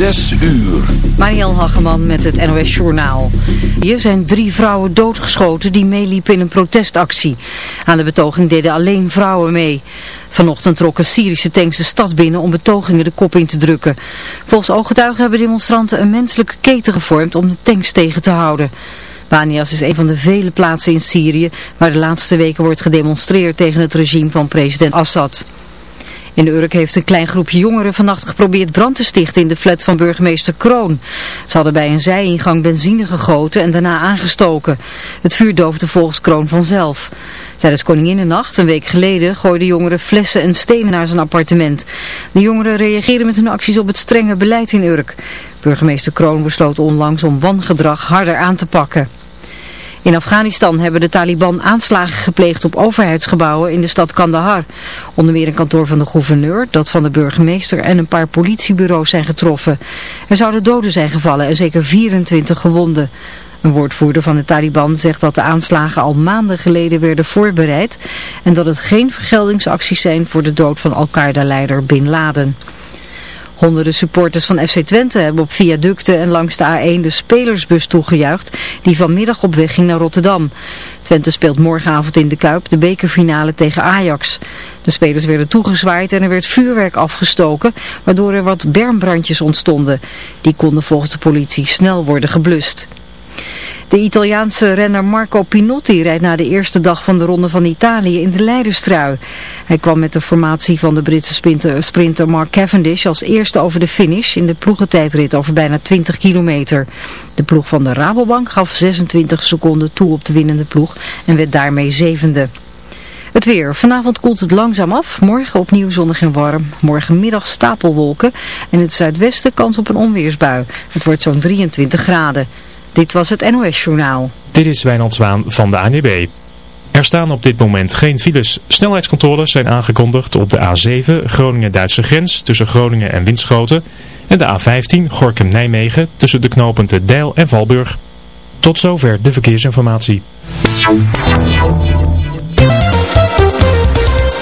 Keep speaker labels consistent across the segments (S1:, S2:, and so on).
S1: Zes uur.
S2: Mariel Hageman met het NOS Journaal. Hier zijn drie vrouwen doodgeschoten die meeliepen in een protestactie. Aan de betoging deden alleen vrouwen mee. Vanochtend trokken Syrische tanks de stad binnen om betogingen de kop in te drukken. Volgens ooggetuigen hebben demonstranten een menselijke keten gevormd om de tanks tegen te houden. Banias is een van de vele plaatsen in Syrië waar de laatste weken wordt gedemonstreerd tegen het regime van president Assad. In Urk heeft een klein groepje jongeren vannacht geprobeerd brand te stichten in de flat van burgemeester Kroon. Ze hadden bij een zijingang benzine gegoten en daarna aangestoken. Het vuur doofde volgens Kroon vanzelf. Tijdens Koninginnennacht, een week geleden, gooiden jongeren flessen en stenen naar zijn appartement. De jongeren reageerden met hun acties op het strenge beleid in Urk. Burgemeester Kroon besloot onlangs om wangedrag harder aan te pakken. In Afghanistan hebben de Taliban aanslagen gepleegd op overheidsgebouwen in de stad Kandahar. Onder meer een kantoor van de gouverneur, dat van de burgemeester en een paar politiebureaus zijn getroffen. Er zouden doden zijn gevallen en zeker 24 gewonden. Een woordvoerder van de Taliban zegt dat de aanslagen al maanden geleden werden voorbereid en dat het geen vergeldingsacties zijn voor de dood van Al-Qaeda-leider Bin Laden. Honderden supporters van FC Twente hebben op viaducten en langs de A1 de spelersbus toegejuicht die vanmiddag op weg ging naar Rotterdam. Twente speelt morgenavond in de Kuip de bekerfinale tegen Ajax. De spelers werden toegezwaaid en er werd vuurwerk afgestoken, waardoor er wat bermbrandjes ontstonden. Die konden volgens de politie snel worden geblust. De Italiaanse renner Marco Pinotti rijdt na de eerste dag van de Ronde van Italië in de leiderstrui. Hij kwam met de formatie van de Britse sprinter, Mark Cavendish als eerste over de finish in de ploegentijdrit over bijna 20 kilometer. De ploeg van de Rabobank gaf 26 seconden toe op de winnende ploeg en werd daarmee zevende. Het weer. Vanavond koelt het langzaam af. Morgen opnieuw zonnig en warm. Morgenmiddag stapelwolken. En in het zuidwesten kans op een onweersbui. Het wordt zo'n 23 graden. Dit was het NOS Journaal.
S3: Dit is Wijnand Zwaan van de ANWB. Er staan op dit moment geen files. Snelheidscontroles zijn aangekondigd op de A7 Groningen-Duitse grens tussen Groningen en Winschoten. En de A15 Gorkum-Nijmegen tussen de knooppunten Deil en Valburg. Tot zover de verkeersinformatie.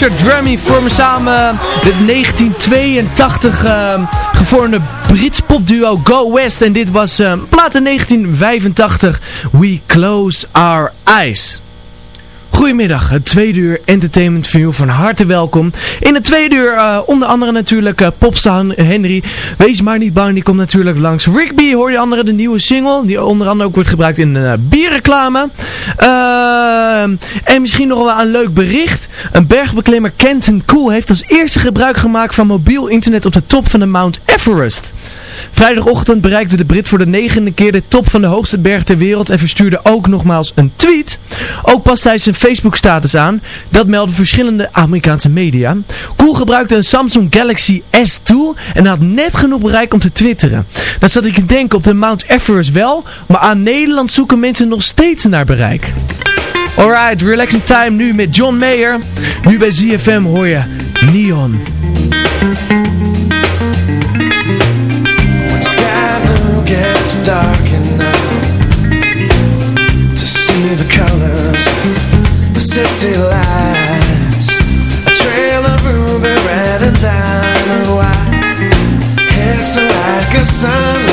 S4: Richard Drummy vormen samen de 1982 uh, gevormde Brits popduo Go West. En dit was uh, plaat in 1985, We Close Our Eyes. Goedemiddag, het tweede uur Entertainment van harte welkom. In het tweede uur uh, onder andere natuurlijk uh, Henry. Wees maar niet bang, die komt natuurlijk langs. Rigby hoor je andere de nieuwe single, die onder andere ook wordt gebruikt in uh, bierreclame. en misschien nog wel een leuk bericht. Een bergbeklimmer Kenton Cool heeft als eerste gebruik gemaakt van mobiel internet op de top van de Mount Everest. Vrijdagochtend bereikte de Brit voor de negende keer de top van de hoogste berg ter wereld en verstuurde ook nogmaals een tweet. Ook past hij zijn Facebook status aan. Dat melden verschillende Amerikaanse media. Cool gebruikte een Samsung Galaxy S2 en had net genoeg bereik om te twitteren. Dat zat ik te denken op de Mount Everest wel, maar aan Nederland zoeken mensen nog steeds naar bereik. Alright, relaxing time nu met John Mayer. Nu bij ZFM hoor je Neon.
S5: Gets dark enough to see the colors the city lights. A trail of ruby red and diamond white. It's like a sunrise.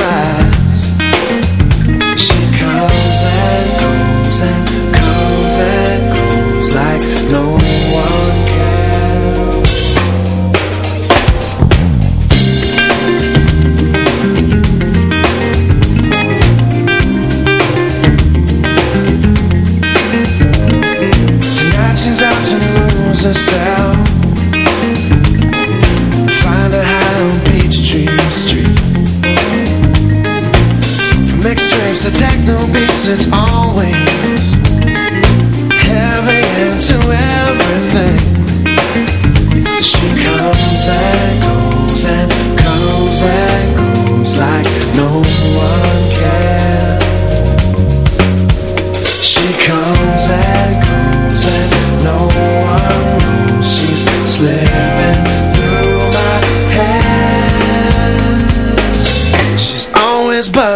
S5: Herself. Find her high on Peachtree Street. From to techno beats It's always heavy into everything. She comes and goes and comes and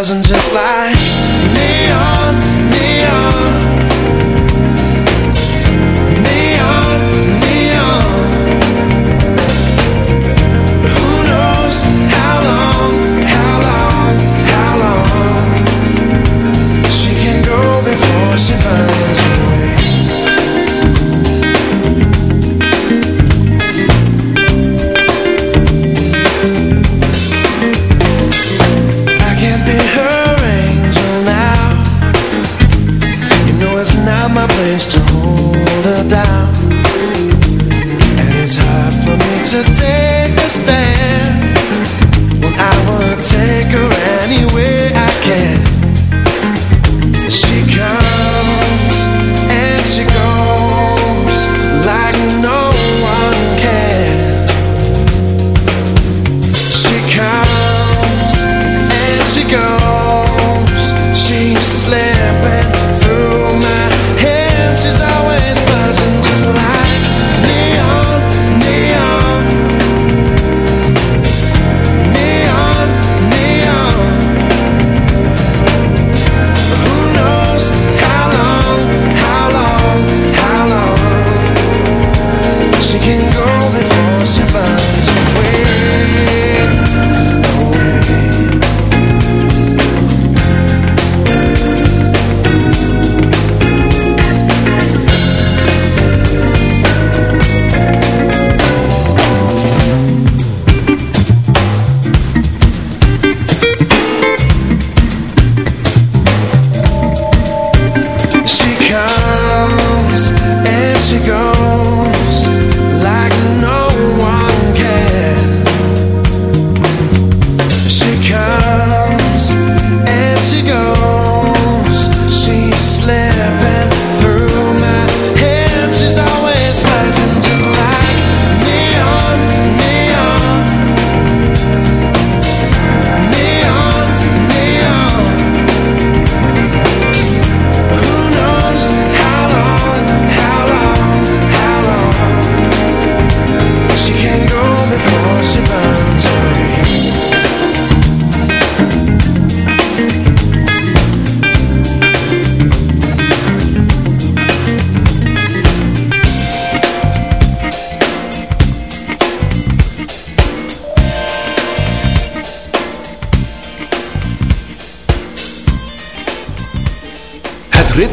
S5: doesn't just lie. And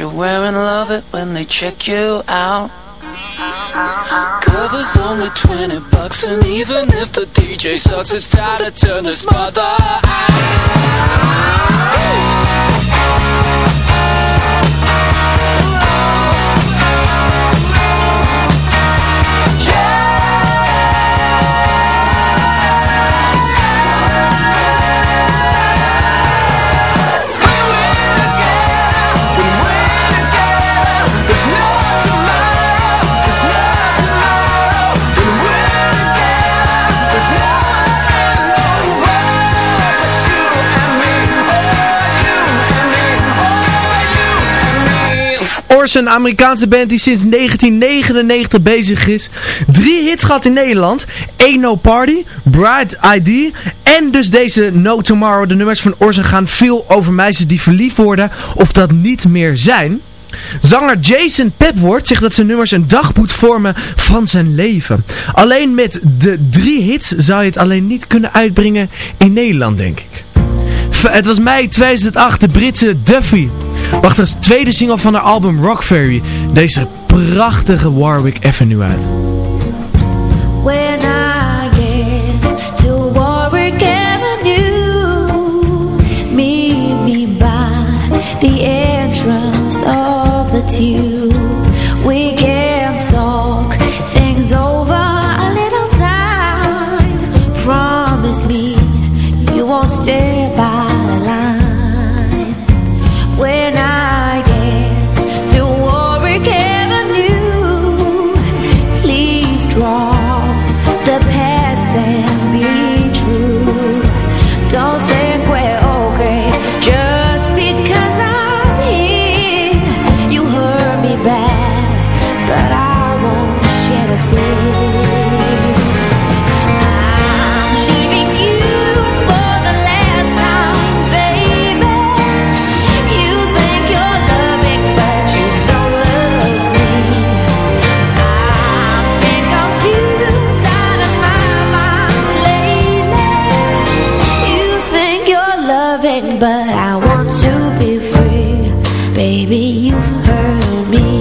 S6: you're wearing, love it when they check you out. Covers only 20 bucks, and even if the DJ sucks, it's time to turn this mother out.
S4: Orson, een Amerikaanse band die sinds 1999 bezig is. Drie hits gehad in Nederland. Ain't No Party, Bright ID en dus deze No Tomorrow. De nummers van Orson gaan veel over meisjes die verliefd worden of dat niet meer zijn. Zanger Jason Pepwoord zegt dat zijn nummers een dagboek vormen van zijn leven. Alleen met de drie hits zou je het alleen niet kunnen uitbrengen in Nederland, denk ik. Het was mei 2008, de Britse Duffy Wacht, als tweede single van haar album Rock Fairy deze prachtige Warwick Avenue uit.
S7: the entrance of the Maybe you've heard me.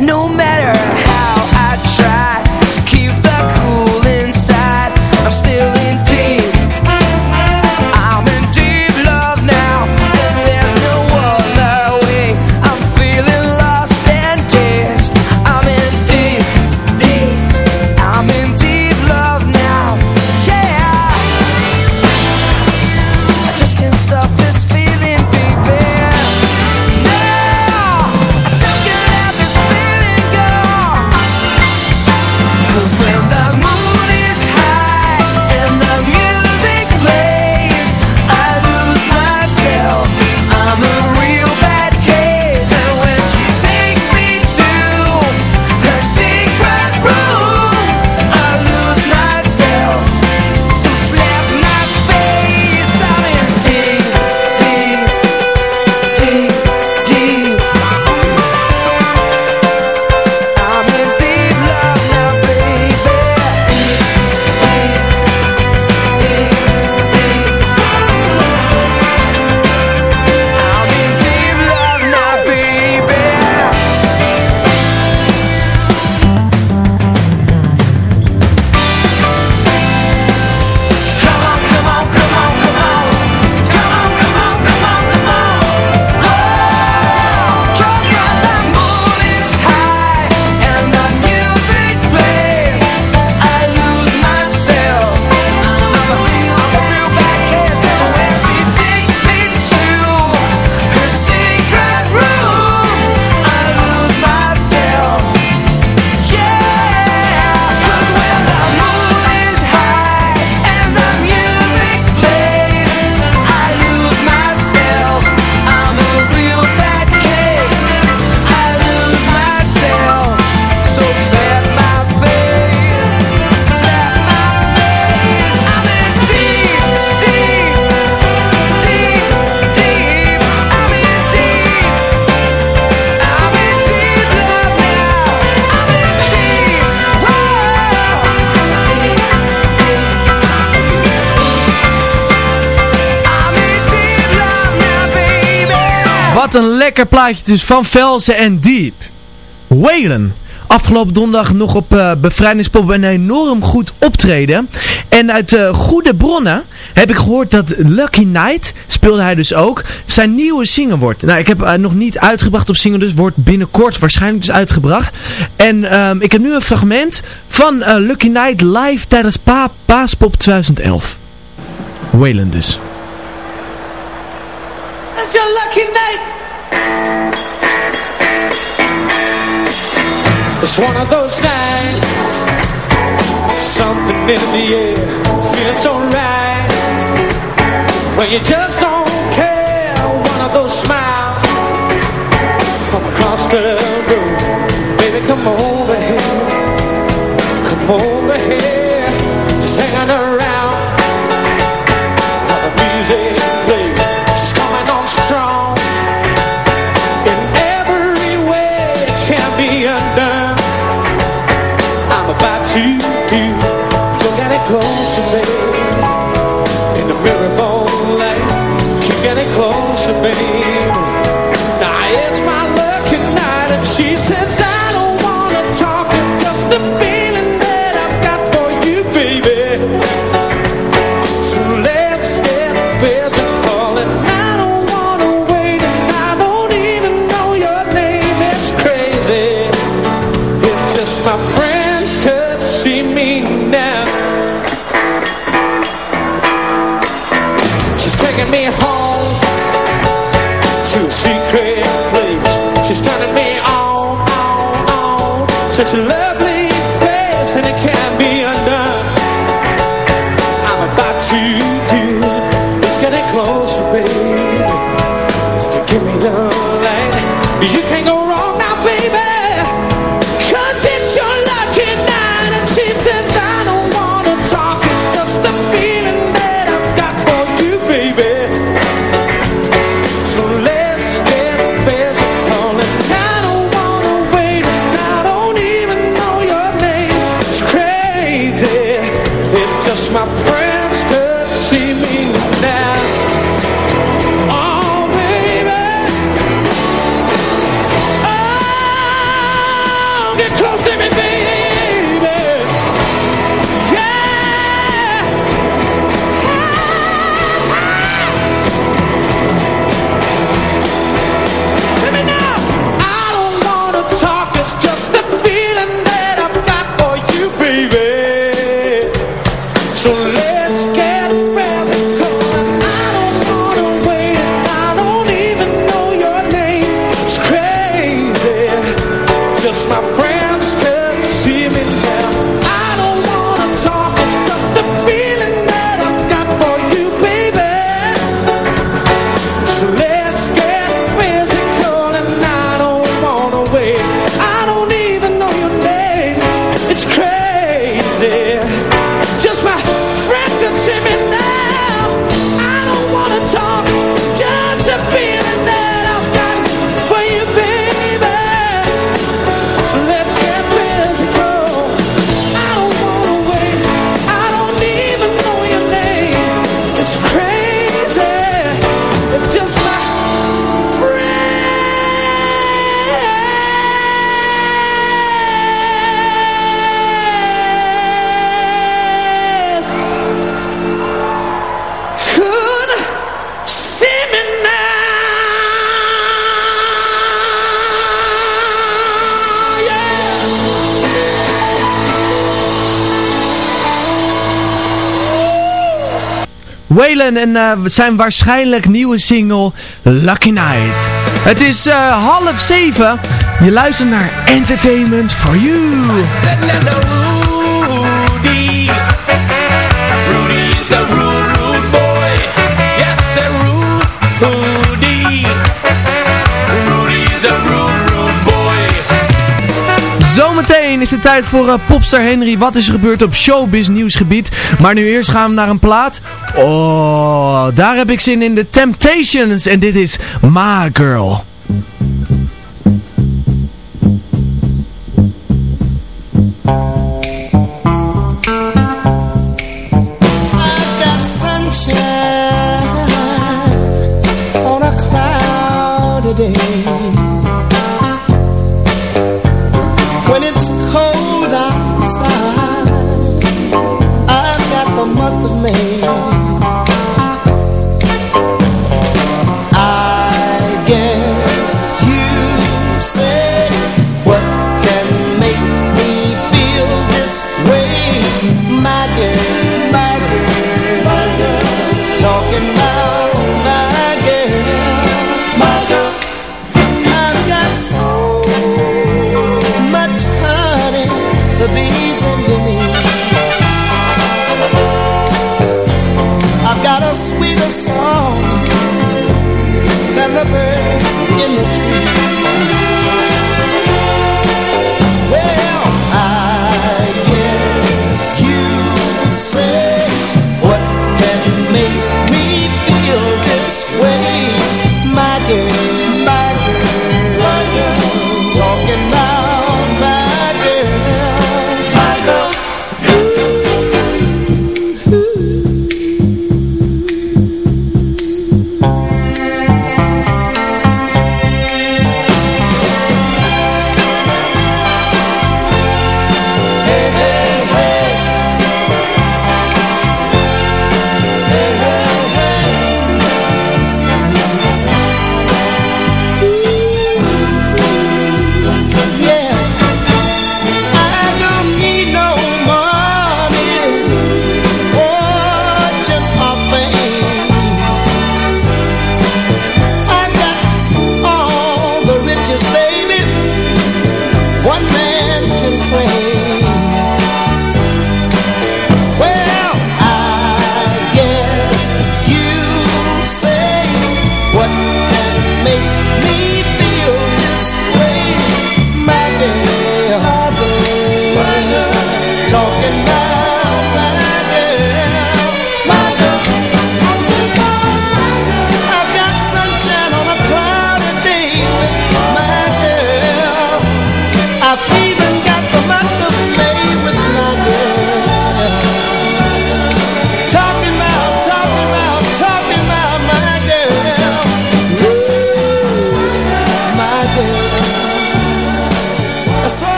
S7: no
S4: matter lekker plaatje dus van Velsen en Diep. Whalen. Afgelopen donderdag nog op uh, Bevrijdingspop een enorm goed optreden. En uit uh, goede bronnen heb ik gehoord dat Lucky Night, speelde hij dus ook, zijn nieuwe single wordt. Nou, ik heb uh, nog niet uitgebracht op single, dus wordt binnenkort waarschijnlijk dus uitgebracht. En um, ik heb nu een fragment van Lucky Night live tijdens pa Paaspop 2011. Whalen dus.
S8: It's your lucky night. It's one of those nights. Something in the air feels so right. When you just don't care. One of those smiles from across the room. Baby, come over here. Come over here. Just hanging around. Closer, baby. In the mirror light. Keep getting closer, baby. Now it's my lucky night, and she says Such a
S4: Waylon en eh, zijn waarschijnlijk nieuwe single Lucky Night. Het is eh, half zeven. Je luistert naar Entertainment for You.
S8: Rudy. Is is boy.
S4: Zometeen is het tijd voor eh, popstar Henry. Wat is er gebeurd op showbiz nieuwsgebied? Maar nu eerst gaan we naar een plaat. Oh, daar heb ik zin in. The Temptations. En dit is My Girl.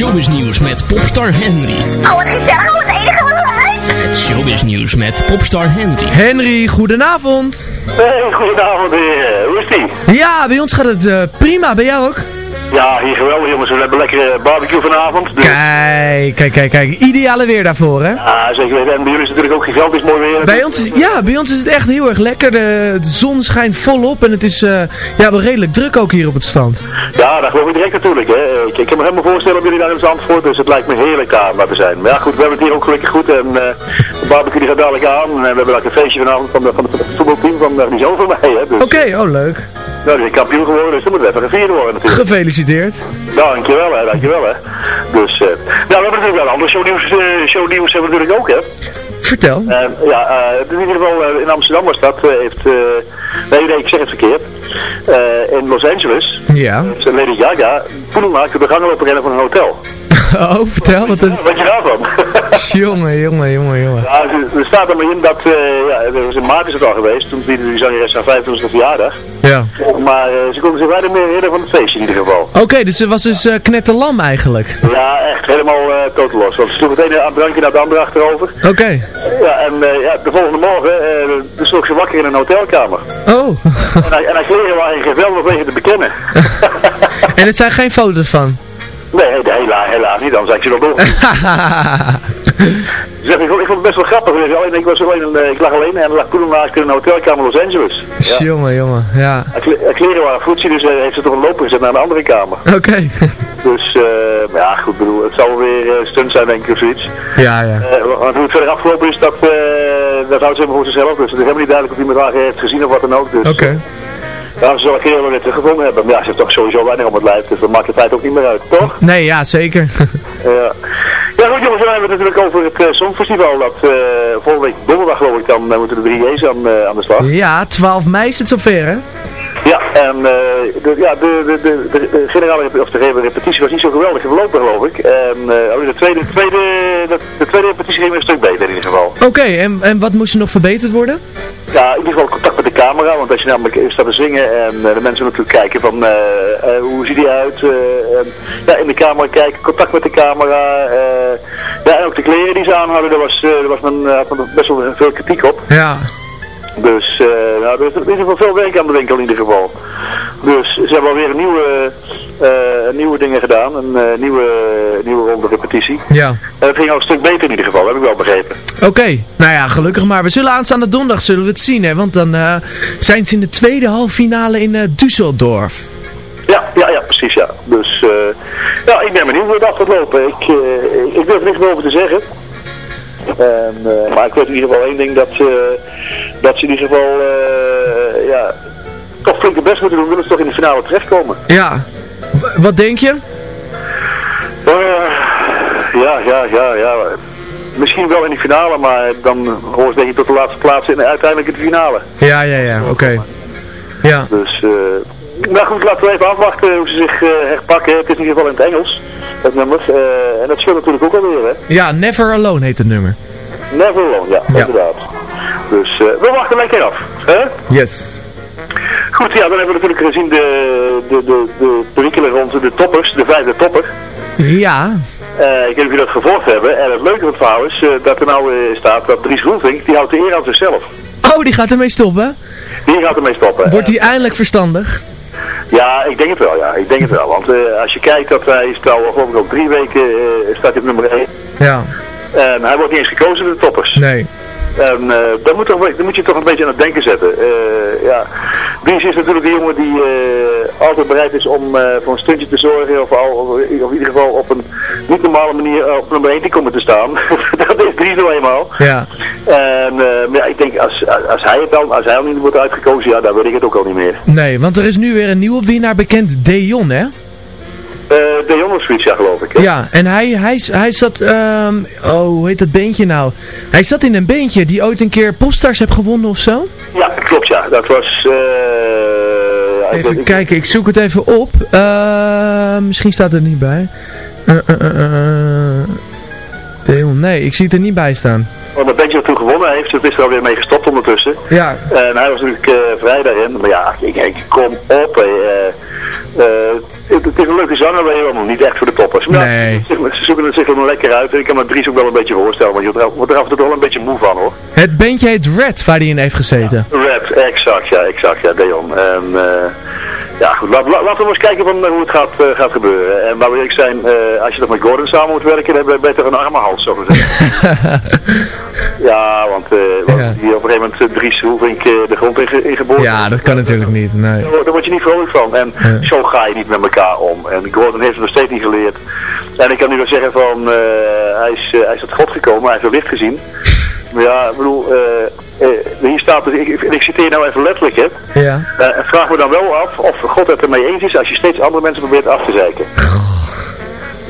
S9: Showbiznieuws met popstar Henry.
S10: Oh, wat gezellig. Wat enige wat leuk.
S9: Het showbiznieuws met popstar Henry.
S4: Henry, goedenavond.
S11: Hey, goedenavond heren. Hoe is die?
S4: Ja, bij ons gaat het eh, prima. Bij jou ook?
S11: Ja, hier geweldig jongens. We hebben lekker eh, barbecue vanavond. Dus,
S4: Kijk, kijk, kijk, kijk. Ideale weer daarvoor, hè?
S11: ja, zeker weten. En bij jullie is het natuurlijk ook gigantisch mooi weer.
S4: Bij ons, ja, bij ons is het echt heel erg lekker. De, de zon schijnt volop en het is eh, ja, wel redelijk druk ook hier op het strand.
S11: Ja, dat geloof ik direct natuurlijk. Hè. Ik, ik kan me helemaal voorstellen op jullie daar in Zandvoort. Dus het lijkt me heerlijk daar waar we zijn. Maar ja, goed, we hebben het hier ook gelukkig goed. En eh, de barbecue die gaat dadelijk aan. En we hebben ook een feestje vanavond van, de, van, het voetbalteam van van mij. Hè. Dus,
S4: Oké, oh leuk.
S11: Nou, die is kampioen geworden. Dus dan moeten we even gevierd worden natuurlijk.
S4: Gefeliciteerd.
S11: Dankjewel hè, dankjewel hè. Dus, eh nou, we hebben natuurlijk wel ander shownieuws, eh, shownieuws hebben we natuurlijk ook hè.
S4: Vertel.
S11: Eh, ja, in ieder geval in Amsterdam was dat, heeft, eh, nee, nee, ik zeg het verkeerd. In Los Angeles,
S4: Ja.
S11: heeft Lady Gaga, poedel maakte de gangenloper rennen van een hotel.
S4: Oh, vertel. Wat een...
S11: Wat je daarvan?
S4: jongen, jongen, jongen, jongen.
S11: ja, er- staat er maar in dat, ja, er was in maart is het al geweest, toen die zangeres haar 25e verjaardag.
S4: Ja.
S11: Maar eh, ze konden zich weinig meer herinneren van het feestje in ieder geval.
S4: Oké, dus ze was dus eh, knetterlam eigenlijk.
S11: Ja, echt helemaal uh, totaal los. Want ze sloeg het ene drankje naar het andere achterover.
S4: Oké.
S11: Ja, en eh, ja, de volgende morgen uh, sloeg ze wakker in een hotelkamer.
S4: Oh.
S11: en, haar, en haar kleren waren geweldig wegen te bekennen.
S4: en het zijn geen foto's van?
S11: Nee, helaas, helaas niet, dan zei ik ze nog door. Zeg, ik, vond, ik vond het best wel grappig. Alleen, ik, was alleen, een, ik lag alleen en lag toen naast in een hotelkamer Los Angeles.
S4: Ja. Jongen, jongen, ja.
S11: Haar kleren waren goed, dus uh, heeft ze toch een loper gezet naar een andere kamer.
S4: Oké. Okay.
S11: Dus, uh, ja, goed, bedoel, het zal weer uh, stunt zijn, denk ik, of zoiets.
S4: Ja, ja.
S11: Uh, want hoe het verder afgelopen is, dat, dat houdt ze helemaal voor zichzelf. Dus het is helemaal niet duidelijk of iemand haar heeft gezien of wat dan ook. Dus,
S4: Oké. Okay.
S11: Ja, ze zal een keer wel weer teruggevonden hebben. Maar ja, ze heeft toch sowieso weinig op het lijf, dus dat maakt de tijd ook niet meer uit, toch?
S4: Nee, ja, zeker.
S11: ja. ja, goed jongens, dan hebben we het natuurlijk over het uh, Songfestival. Dat uh, volgende week donderdag geloof ik, dan uh, moeten de drie J's aan, uh, aan de slag.
S4: Ja, 12 mei is het zover, hè?
S11: Ja, en uh, de, ja, de, de, de, de, generale of de repetitie was niet zo geweldig verlopen, geloof ik. En uh, de, tweede, tweede, de, de tweede repetitie ging weer een stuk beter in ieder geval.
S4: Oké. En, en wat moest er nog verbeterd worden?
S11: Ja, in ieder geval contact met de camera, want als je namelijk staat te zingen en eh, de mensen natuurlijk kijken van eh, eh, hoe ziet hij uit, eh, en, ja, in de camera kijken, contact met de camera, eh, ja, en ook de kleren die ze aan hadden, daar was, eh, daar was men, eh, had men best wel veel kritiek op.
S4: Ja.
S11: Dus eh nou, er is geval veel werk aan de winkel in ieder geval. Dus ze hebben alweer nieuwe, eh, nieuwe dingen gedaan, een eh, nieuwe, nieuwe ronde repetitie.
S4: Ja.
S11: En het ging al een stuk beter in ieder geval, heb ik wel begrepen.
S4: Oké, nou ja, gelukkig maar. We zullen aanstaande donderdag zullen we het zien, hè. Want dan zijn ze in de tweede halve finale in Düsseldorf.
S11: Ja, ja, ja, precies, ja. Dus, ja, ik ben benieuwd hoe dat gaat lopen. Ik, ik, durf er niks meer over te zeggen. En, maar ik weet in ieder geval één ding, dat, dat ze in ieder geval, eh, ja, toch flink het best moeten doen, willen ze toch in de finale terechtkomen.
S4: Ja. W- wat denk je?
S11: Eh, ja, ja, ja, ja. Misschien wel in de finale, maar dan hoort denk ik tot de laatste plaats in uiteindelijk in de finale.
S4: Ja, ja, ja, oké. Ja.
S11: Dus, eh nou goed, laten we even afwachten hoe ze zich eh, herpakken. Het is in ieder geval in het Engels, dat nummer. En dat scheelt natuurlijk ook alweer, hè.
S4: Ja, Never Alone heet het nummer.
S11: Never Alone, ja,
S4: Ja.
S11: inderdaad. Dus eh, we wachten lekker af. Hè?
S4: Yes.
S11: Goed, ja, dan hebben we natuurlijk gezien de, de, de, de perikelen rond de toppers, de vijfde topper.
S4: Ja.
S11: Eh, ik weet niet of jullie dat gevolgd hebben. En het leuke van het verhaal is eh, dat er nou staat dat Dries Roelvink, die houdt de eer aan zichzelf.
S4: Oh, die gaat ermee stoppen?
S11: Die gaat ermee stoppen.
S4: Wordt hij eindelijk verstandig?
S11: Ja, ik denk het wel, ja. Ik denk het wel. Want als je kijkt dat hij is al, geloof ik, al drie weken staat hij op nummer 1.
S4: Ja.
S11: En hij wordt niet eens gekozen door de toppers.
S4: Nee.
S11: En eh dan, moet toch, dan moet je toch een beetje aan het denken zetten. Eh ja. Dries is natuurlijk een jongen die eh, altijd bereid is om voor een stuntje te zorgen. Of, al, of in ieder geval op een niet normale manier op nummer 1 te komen te staan. dat is Dries nou eenmaal.
S4: Ja.
S11: En maar ja, ik denk als, als hij het dan, als hij al niet wordt uitgekozen, ja, dan weet ik het ook al niet meer.
S4: Nee, want er is nu weer een nieuwe winnaar bekend, Dejon, hè?
S11: Eh de jongens ja geloof ik. hè?
S4: Ja, en hij, hij, hij zat, ehm, oh, hoe heet dat beentje nou? Hij zat in een beentje die ooit een keer Popstars heeft gewonnen of zo.
S11: Ja, klopt ja. Dat was... eh, ik
S4: Even kijken, ik zoek het even op. Eh, misschien staat het er niet bij. Dejon, nee, ik zie het er niet bij staan.
S11: Want dat bandje dat toen gewonnen heeft, het is er alweer mee gestopt ondertussen.
S4: Ja.
S11: En hij was natuurlijk vrij daarin. Maar ja, ik, ik kom op. eh, het, het is een leuke zanger, maar helemaal niet echt voor de toppers. Maar ja,
S4: Nee.
S11: ze, zoeken het zich er nog lekker uit. En ik kan me Dries ook wel een beetje voorstellen. Want je wordt er- af en toe wel een beetje moe van hoor.
S4: Het bandje heet Red, waar hij in heeft gezeten.
S11: Rap, exact ja, exact ja, Deon. En eh, ja goed, laat, laat- laten we eens kijken van, eh, hoe het gaat, eh, gaat gebeuren. En waar we eerlijk zijn, eh, als je toch met Gordon samen moet werken, dan heb je beter een arme hals, zo ja, want, eh want die op een gegeven moment Dries eh, de grond in, in geboren.
S4: Ja, dat kan natuurlijk niet, nee.
S11: Daar word- Daar word je niet vrolijk van. En zo ga je niet met elkaar om. En Gordon heeft het nog steeds niet geleerd. En ik kan nu wel zeggen van, hij, is, hij is tot God gekomen, hij heeft wel licht gezien. Maar ja, ik bedoel, hier staat, ik, ik, citeer nou even letterlijk, hè.
S4: Ja.
S11: Eh, vraag me dan wel af of God het ermee eens is als je steeds andere mensen probeert af te zeiken.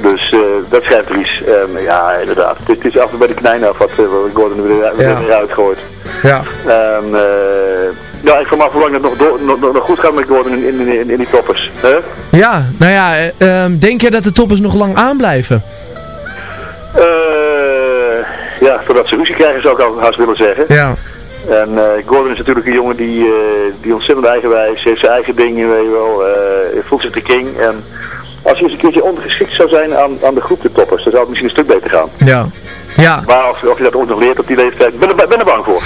S11: Dus eh, dat schrijft Dries. En ja, inderdaad. Het, het is af en toe bij de knijn af wat, eh, Gordon er weer, weer,
S4: Ja.
S11: weer uitgooit.
S4: Ja.
S11: En eh, ja, ik af hoe lang het nog, door, nog, goed gaat met Gordon in, in, in, die toppers. hè?
S4: Ja, nou ja, eh, ehm, denk je dat de toppers nog lang aanblijven?
S11: Eh, ja, totdat ze ruzie krijgen zou ik al haast willen zeggen.
S4: Ja.
S11: En eh, Gordon is natuurlijk een jongen die, eh, die ontzettend eigenwijs heeft zijn eigen dingen, weet je wel. eh, voelt zich de king. En als hij eens een keertje ondergeschikt zou zijn aan, aan de groep de toppers, dan zou het misschien een stuk beter gaan.
S4: Ja. Ja.
S11: Maar of, of je dat ooit nog leert op die leeftijd, ben er, ben er bang voor.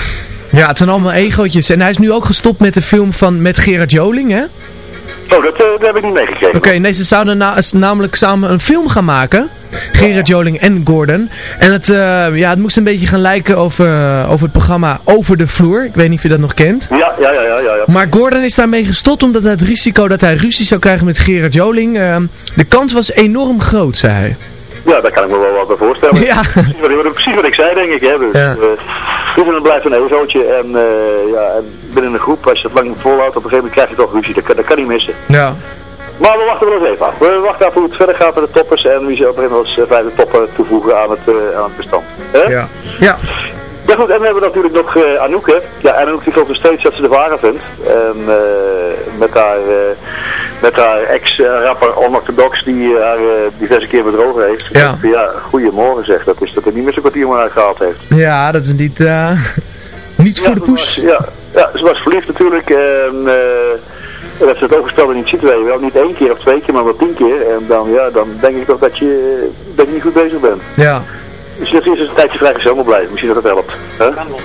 S4: Ja, het zijn allemaal egootjes. En hij is nu ook gestopt met de film van, met Gerard Joling, hè?
S11: Oh, dat, eh, dat heb ik niet meegekregen.
S4: Oké, nee, ze zouden na- namelijk samen een film gaan maken. Gerard Joling en Gordon. En het, eh, ja, het moest een beetje gaan lijken over, eh, over het programma Over de Vloer. Ik weet niet of je dat nog kent.
S11: Ja, ja, ja, ja, ja.
S4: Maar Gordon is daarmee gestopt omdat het risico dat hij ruzie zou krijgen met Gerard Joling... de kans was enorm groot, zei hij.
S11: Ja, daar kan ik me wel wat bij voorstellen.
S4: Ja.
S11: Precies, wat, ik- precies wat ik zei, denk ik. Hè. Dus,
S4: Ja.
S11: Dus het blijft een egootje. En, eh, ja, en binnen een groep, als je het lang volhoudt, op een gegeven moment krijg je toch ruzie. Dat kan, dat kan niet missen.
S4: Ja.
S11: Maar we wachten wel eens even af. We wachten af hoe het verder gaat met de toppers en wie ze op een gegeven moment als eh, vijfde topper toevoegen aan het, eh, aan het bestand.
S4: Ja. Ja.
S11: Ja goed, en we hebben natuurlijk nog eh, Anouk, hè. Ja, Anouk die gelooft nog steeds dat ze de ware vindt. En met haar, met haar ex-rapper Onorthodox die haar eh, diverse keer bedrogen heeft.
S4: Ja.
S11: Ja, goedemorgen zeg. Dat is dat hij niet meer zijn kwartier maar uitgehaald heeft.
S4: Ja, dat is niet, eh, niet voor de poes.
S11: Ja, ja, ze was verliefd natuurlijk. En, eh, en dat ze het overspelde niet ziet, weet je wel. Niet één keer of twee keer, maar wel tien keer. En dan, ja, dan denk ik toch dat je, dat je niet goed bezig bent.
S4: Ja.
S11: Dus dat is een tijdje vrijgezel moet blijven. Misschien dat het helpt.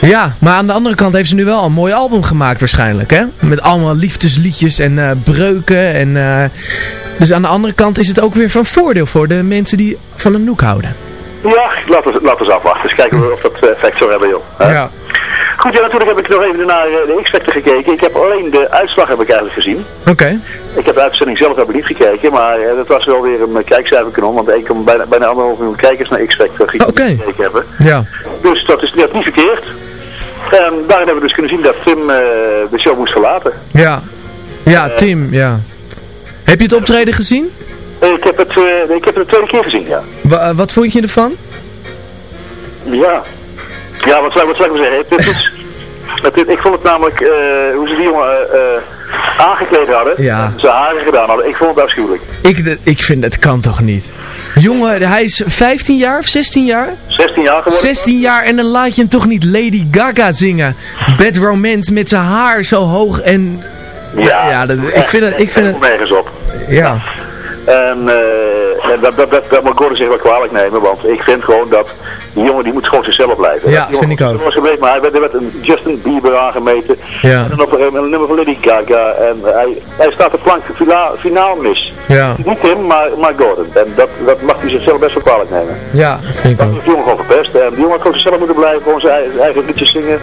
S4: Ja, maar aan de andere kant heeft ze nu wel een mooi album gemaakt waarschijnlijk, hè? Met allemaal liefdesliedjes en eh, breuken en... eh, dus aan de andere kant is het ook weer van voordeel voor de mensen die van een noek houden.
S11: Ja, laten we, laten we eens afwachten. Eens kijken of dat eh, effect zou hebben, joh.
S4: Ja.
S11: Goed, ja, natuurlijk heb ik nog even naar eh, de X-Factor gekeken. Ik heb alleen de uitslag heb ik eigenlijk gezien.
S4: Oké.
S11: Ik heb de uitzending zelf heb ik niet gekeken, maar eh, dat was wel weer een uh, kijkcijferkanon. Want ik bijna, bijna anderhalf miljoen kijkers naar X-Factor gekeken hebben.
S4: Ja.
S11: Dus dat is net niet verkeerd. En daarin hebben we dus kunnen zien dat Tim eh, de show moest verlaten.
S4: Ja. Ja, Tim, ja. Heb je het optreden gezien?
S11: Eh, ik, heb het, eh, ik heb het de tweede keer gezien, ja.
S4: Wa- eh, wat vond je ervan?
S11: Ja. Ja, wat zou, wat zou ik maar zeggen? Het is, het ik vond het namelijk, eh, hoe ze die jongen eh, aangekleed hadden,
S4: Ja.
S11: zijn haren gedaan hadden, ik vond het afschuwelijk.
S4: Ik, ik vind het kan toch niet. Jongen, hij is 15 jaar of 16 jaar?
S11: 16 jaar geworden.
S4: 16 jaar en dan laat je hem toch niet Lady Gaga zingen. Bad Romance met zijn haar zo hoog en...
S11: Ja,
S4: ja dat, ik vind het... Ik vind het
S11: nergens op.
S4: ja.
S11: En, en dat, dat, dat, dat moet Gordon zich wel kwalijk nemen, want ik vind gewoon dat die jongen die moet gewoon zichzelf blijven.
S4: Ja, vind ik ook.
S11: was gebleven, maar hij werd, er werd een Justin Bieber aangemeten.
S4: Ja.
S11: En dan op een gegeven moment een nummer van Lady Gaga. En hij, hij staat de plank fila, finaal mis.
S4: Ja.
S11: Niet hem, maar, maar Gordon. En dat, dat mag hij zichzelf best wel kwalijk nemen.
S4: Ja, vind ik
S11: Dat
S4: ook.
S11: heeft die jongen gewoon verpest. En die jongen had gewoon zichzelf moeten blijven, gewoon zijn eigen, eigen liedjes zingen.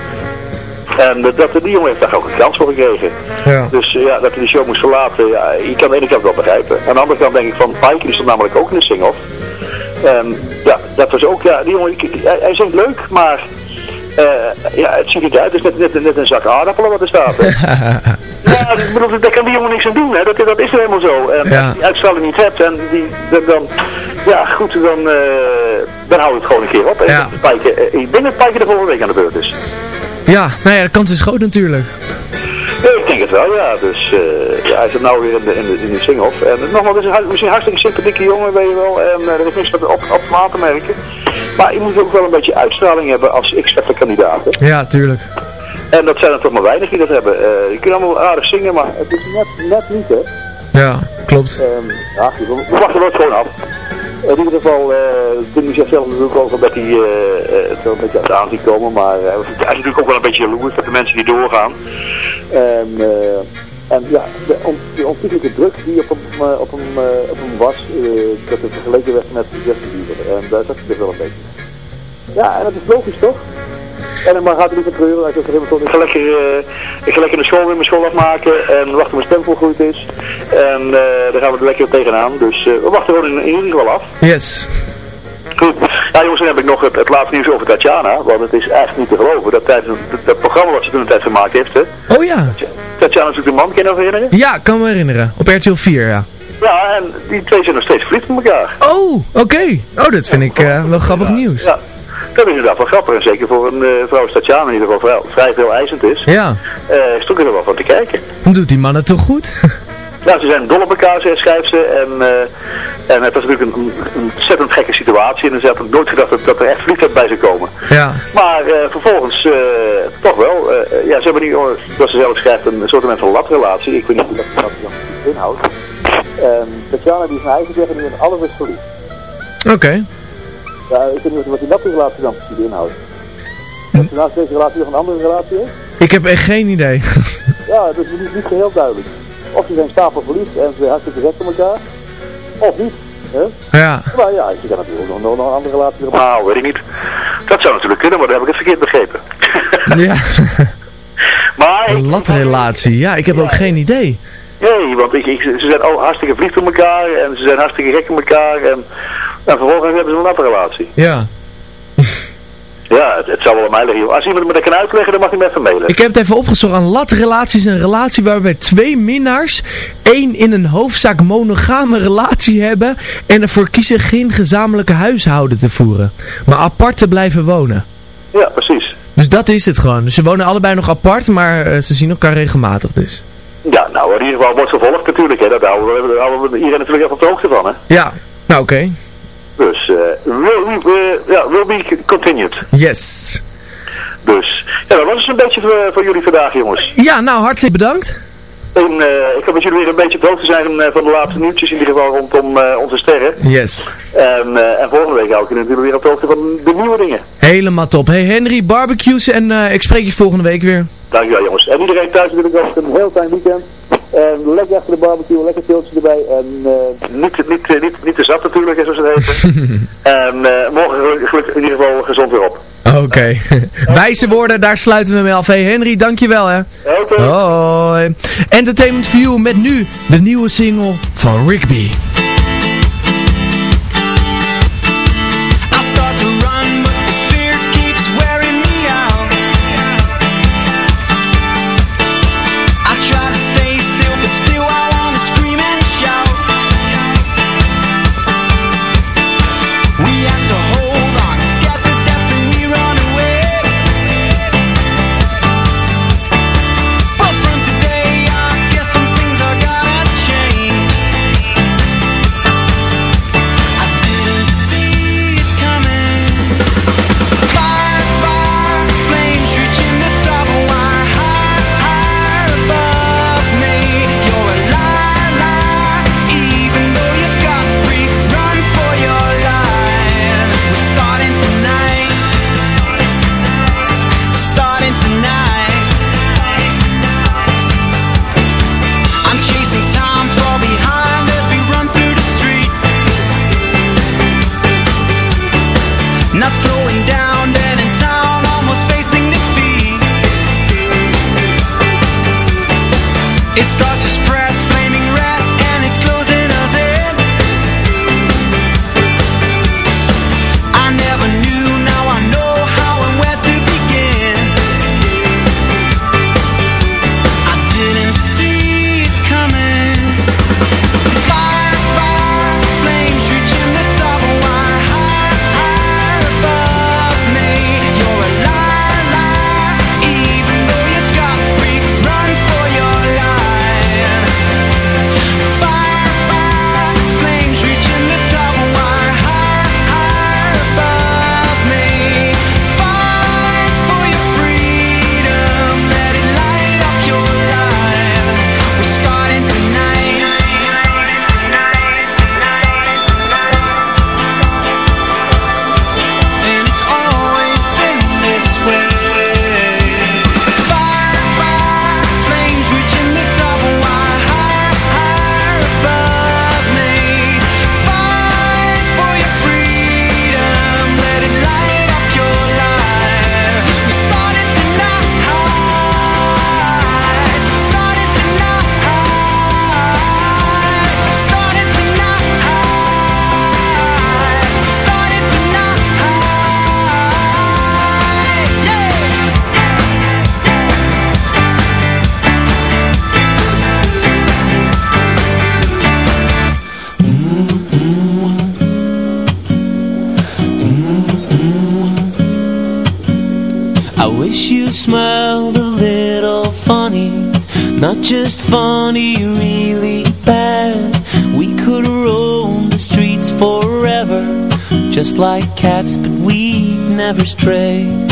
S11: En eh, dat, die jongen heeft daar ook een kans voor gekregen.
S4: Ja.
S11: Dus eh, ja, dat hij de show moest verlaten, ja, je kan aan de ene kant wel begrijpen. Aan de andere kant denk ik van, Pike die stond namelijk ook in de sing-off. En ja, dat was ook, ja, die jongen, hij, hij zingt leuk, maar eh, ja, het ziet niet uit. Het is net, net, net een zak aardappelen wat er staat. ja, ik bedoel, daar kan die jongen niks aan doen, hè. Dat, dat is er helemaal zo. En
S4: Ja.
S11: als je die uitstraling niet hebt, en die, dan, ja, goed, dan, eh dan houdt het gewoon een keer op. En
S4: Ja.
S11: Pike, eh, ik denk dat Pike de volgende week aan de beurt is.
S4: Ja, nou ja, de kans is groot natuurlijk.
S11: Ja, ik denk het wel, ja. Dus eh, ja, hij zit nou weer in de, in de, in de sing-off. En nogmaals, het is een, hartstikke sympathieke jongen, weet je wel. En eh, er is niks op, op aan te merken. Maar je moet ook wel een beetje uitstraling hebben als X-Factor kandidaat. hè.
S4: Ja, tuurlijk.
S11: En dat zijn er toch maar weinig die dat hebben. Eh je kunt allemaal aardig zingen, maar het is net, net niet, hè.
S4: Ja, klopt.
S11: Ehm, ja, we wachten het gewoon af. In ieder geval, eh Tim zegt zelf natuurlijk ook wel dat hij eh, eh, het wel een beetje uit de aan ziet komen, maar eh, hij is natuurlijk ook wel een beetje jaloers met de mensen die doorgaan. En, eh, en ja, de, on, die ontiegelijke druk die op hem, eh, op hem, eh, op hem was, eh, dat het vergeleken werd met Justin Bieber. En dat dat is wel een beetje. Ja, en dat is logisch toch? En maar gaat er niet van zegt op een gegeven moment, ik ga lekker, eh, ik ga lekker de school weer mijn school afmaken en wachten tot mijn stem volgroeid is. En eh daar gaan we er lekker tegenaan. Dus eh, we wachten gewoon in, in ieder geval af.
S4: Yes.
S11: Goed. Ja jongens, dan heb ik nog het, het laatste nieuws over Tatjana. Want het is echt niet te geloven. Dat, tijdens, dat, dat programma wat ze toen een tijd gemaakt heeft. Hè.
S4: Oh ja.
S11: Tatjana is natuurlijk de man, kan je nog herinneren?
S4: Ja, kan me herinneren. Op RTL 4, ja.
S11: Ja, en die twee zijn nog steeds verliefd op elkaar.
S4: Oh, oké. Oh, dat vind ik eh, wel grappig nieuws.
S11: Ja, dat is inderdaad wel grappig. En zeker voor een eh, vrouw als Tatjana, in ieder geval vrij, vrij veel eisend is.
S4: Ja.
S11: eh is het er wel van te kijken.
S4: Dan doet die man het toch goed?
S11: Ja, ze zijn dol op elkaar, ze- schrijft ze. En, eh, en het was natuurlijk een, een ontzettend gekke situatie. En ze had nooit gedacht dat, dat er echt verliefdheid bij zou komen.
S4: ja.
S11: Maar eh, vervolgens eh, toch wel. ja, ze hebben nu, eh, zoals ze zelf schrijft, een soort van latrelatie. Ik weet niet hoe dat, dat dan inhoudt. En Tatjana die is naar eigen zeggen, die in alles is verliefd.
S4: Oké.
S11: Ja, ik weet niet wat die latrelatie dan precies inhoudt. Dat ze naast deze relatie nog een andere relatie?
S4: Ik heb echt geen idee.
S11: Ja, dat is niet, niet zo heel duidelijk. Of ze zijn stapel verliefd en ze zijn hartstikke gek op elkaar. Of niet. Hè?
S4: ja.
S11: Maar ja, je kan natuurlijk nog, nog, nog een andere relatie erop Nou, weet ik niet. Dat zou natuurlijk kunnen, maar dan heb ik het verkeerd begrepen.
S4: Ja.
S11: maar,
S4: Een latrelatie. Ja, ik heb ook geen idee.
S11: nee, want ik, ik, ze zijn al hartstikke verliefd op elkaar en ze zijn hartstikke gek op elkaar. En, en vervolgens hebben ze een latrelatie.
S4: Ja.
S11: Ja, het, zou wel aan mij liggen. Als iemand me dat kan uitleggen, dan mag hij me even mailen.
S4: Ik heb het even opgezocht. aan latrelatie is een relatie waarbij twee minnaars één in een hoofdzaak monogame relatie hebben en ervoor kiezen geen gezamenlijke huishouden te voeren, maar apart te blijven wonen.
S11: Ja, precies.
S4: Dus dat is het gewoon. Dus ze wonen allebei nog apart, maar eh, ze zien elkaar regelmatig dus.
S11: Ja, nou, in ieder geval wordt gevolgd natuurlijk. Hè. Daar houden we, houden iedereen natuurlijk even op de hoogte van. Hè.
S6: Ja, nou oké.
S11: Dus eh, uh, will, eh, be continued.
S6: Yes.
S11: Dus, ja, dat was een beetje voor, jullie vandaag, jongens.
S6: Ja, nou, hartelijk bedankt.
S11: En eh, ik hoop dat jullie weer een beetje op de hoogte zijn van de laatste nieuwtjes, in ieder geval rondom uh, onze sterren.
S6: Yes.
S11: En, en volgende week hou ik jullie natuurlijk weer op de hoogte van de nieuwe dingen.
S6: Helemaal top. Hey Henry, barbecues en ik spreek je volgende week weer.
S11: Dankjewel jongens. En iedereen thuis natuurlijk ook een heel fijn weekend. Ehm, lekker achter de barbecue, lekker tiltje erbij. En eh, niet, niet, niet, niet te zat natuurlijk, zoals het heet. en uh, morgen gelukkig in ieder geval gezond weer op.
S6: Oké. Wijze woorden, daar sluiten we mee af. Henry, dankjewel hè.
S11: Oké. Okay.
S6: Hoi. Entertainment View met nu de nieuwe single van Rigby.
S5: but we never stray.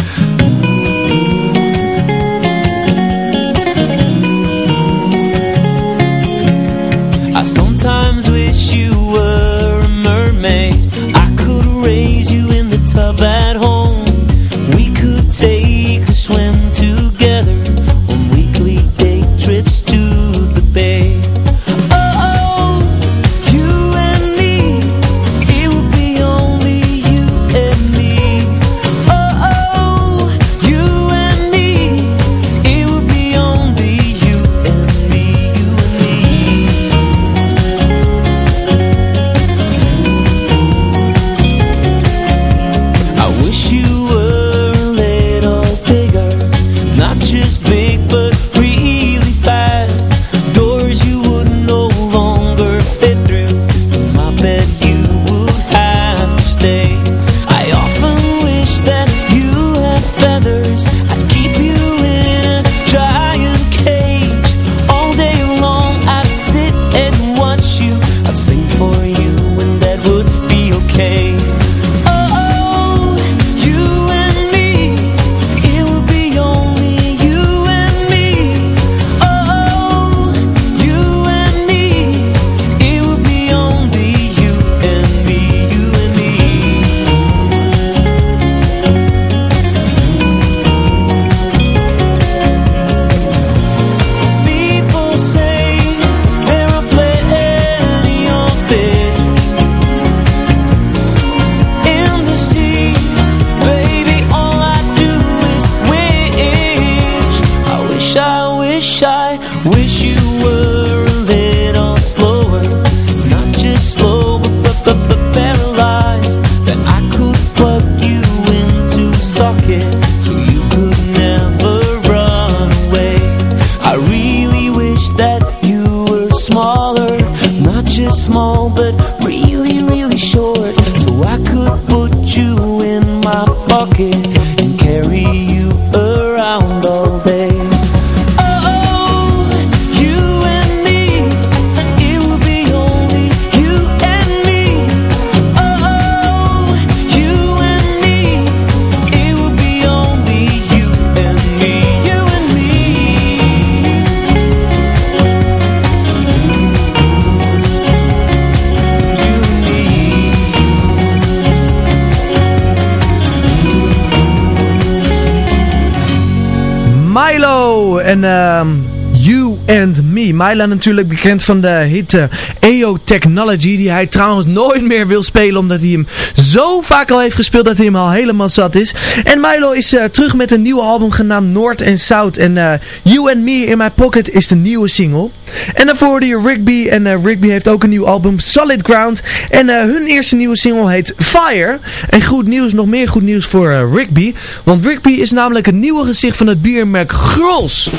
S4: Milo natuurlijk bekend van de hit uh, EO Technology, die hij trouwens nooit meer wil spelen, omdat hij hem zo vaak al heeft gespeeld dat hij hem al helemaal zat is. En Milo is uh, terug met een nieuw album genaamd Noord en South. En uh, You and Me in My Pocket is de nieuwe single. En daarvoor hoorde je Rigby. En Rigby heeft ook een nieuw album, Solid Ground. En hun eerste nieuwe single heet Fire. En goed nieuws, nog meer goed nieuws voor Rigby. Want Rigby is namelijk het nieuwe gezicht van het biermerk Grols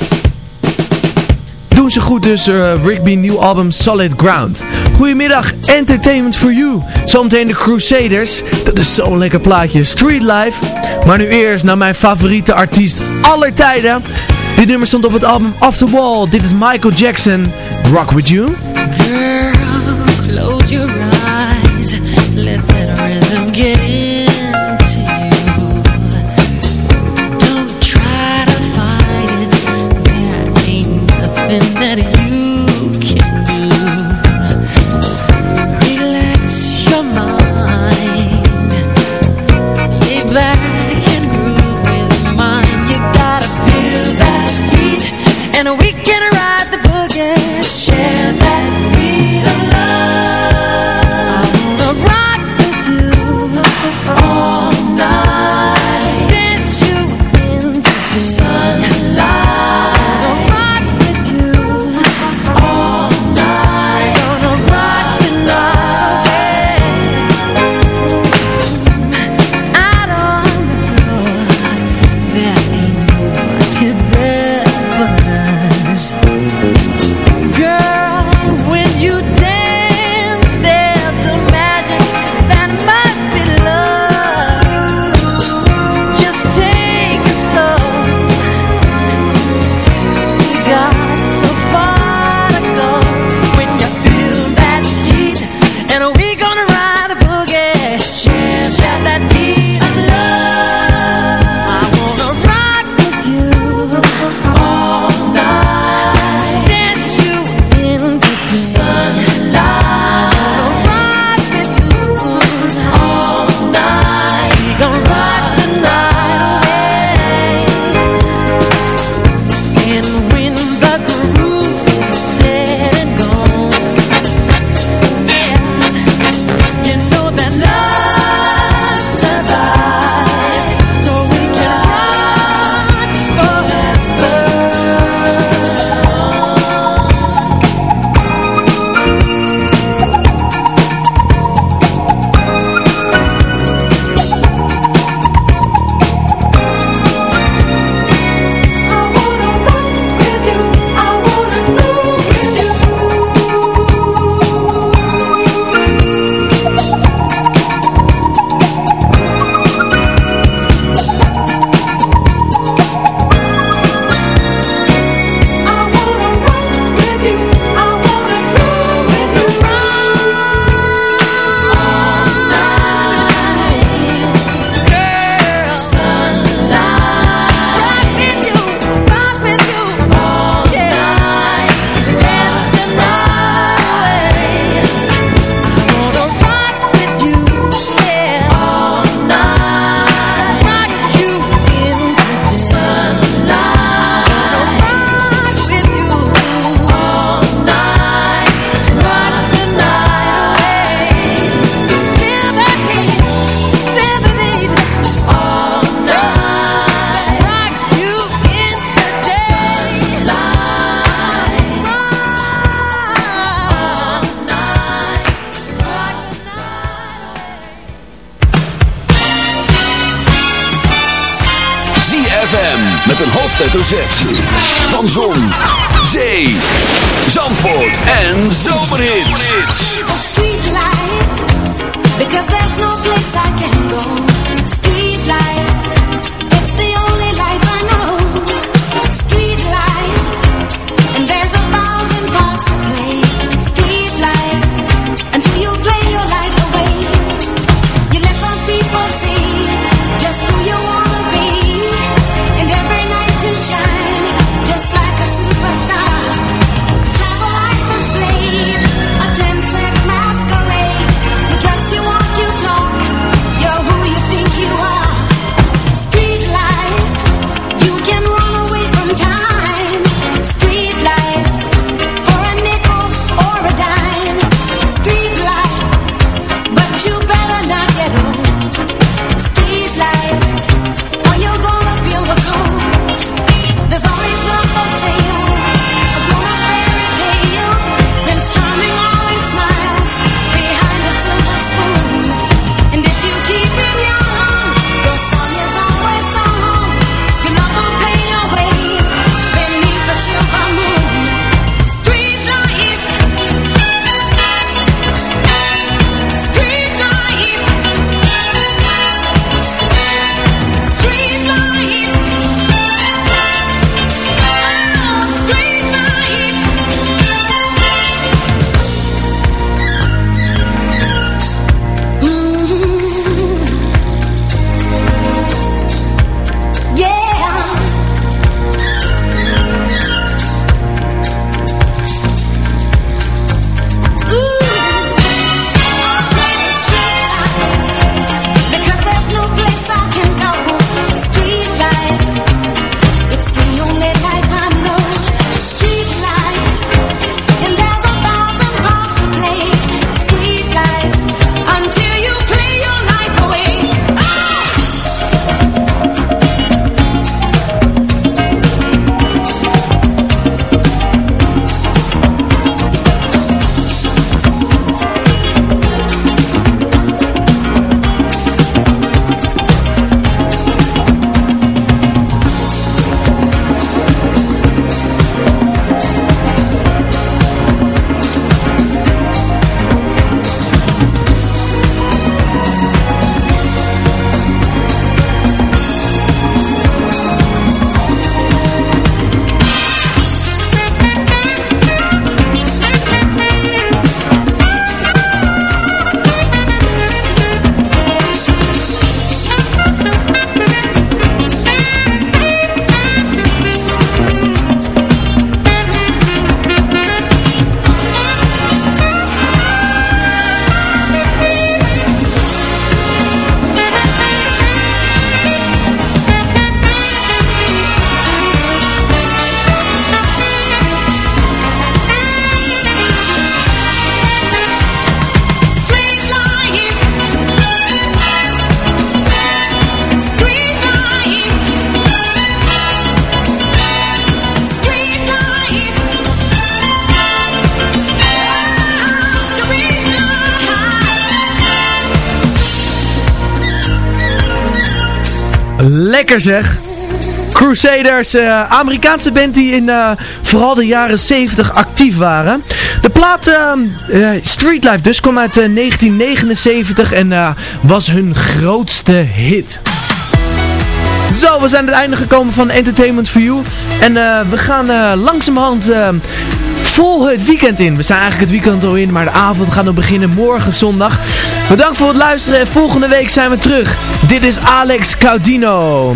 S4: doen ze goed dus uh, Rigby nieuw album Solid Ground. Goedemiddag, Entertainment for You. Zometeen de Crusaders. Dat is zo'n lekker plaatje. Street Life. Maar nu eerst naar mijn favoriete artiest aller tijden. Dit nummer stond op het album Off the Wall. Dit is Michael Jackson. Rock With You.
S12: That you
S7: Lekker zeg. Crusaders, eh, Amerikaanse band die in eh, vooral de jaren 70 actief waren. De plaat uh, Street Life dus kwam uit 1979 en was hun grootste hit. Zo, we zijn aan het einde gekomen van Entertainment for You. En we gaan langzamerhand vol het weekend in. We zijn eigenlijk het weekend al in, maar de avond gaat nog beginnen morgen zondag. Bedankt voor het luisteren en volgende week zijn we terug. Dit is Alex Caudino.